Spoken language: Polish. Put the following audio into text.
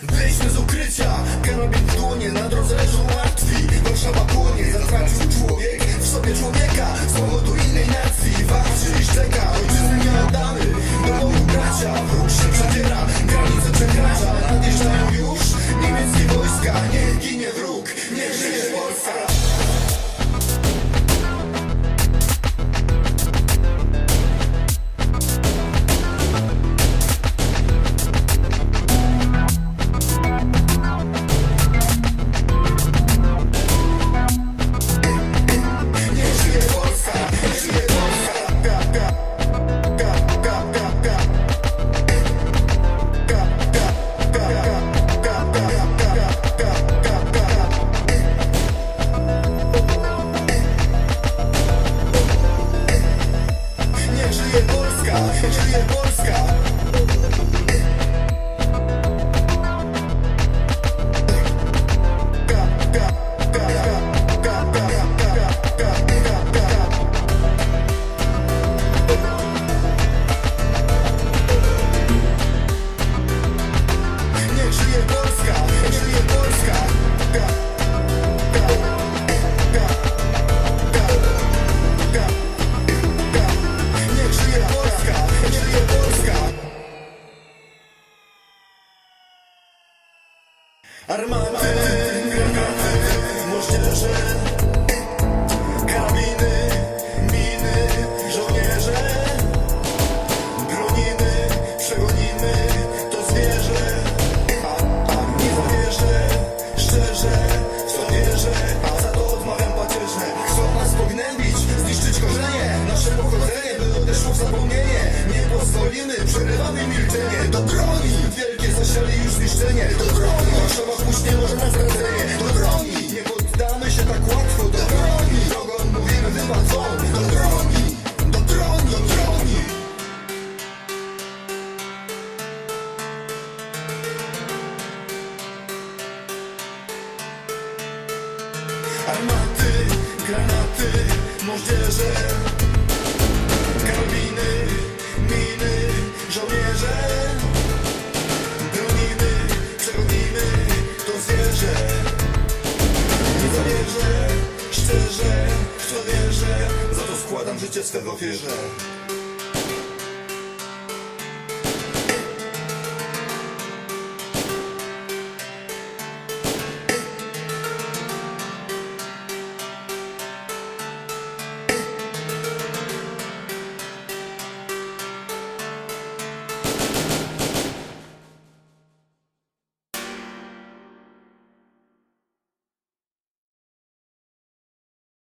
Wyjdźmy z ukrycia, karabin w dłonie, na drodze leżą martwi. Warszawa płonie, zatracił człowiek w sobie człowieka Z powodu innej nacji, walczy i szczeka. Ojczyzny nie oddamy, do domu bracia. Wróg się przedziera, granice przekracza. Nadjeżdżają już niemieckie wojska. Niech Tree Armaty, moździerze Karabiny, miny, żołnierze. Bronimy, przegonimy to zwierzę. A, a nie zawierzę, szczerze, w to wierzę. A za to odmawiam pacierzne. Chcą nas pognębić, zniszczyć korzenie. Nasze pochodzenie, by odeszło w zapomnienie. Nie pozwolimy, przerywamy milczenie. Do broni, wielkie zasiali już zniszczenie. Do broni, Armaty, granaty, moździerze. Karabiny, miny, żołnierze. Bronimy, przegonimy to zwierzę. Nie zawierzę, szczerze, w to wierzę. Za to składam życie swe w ofierze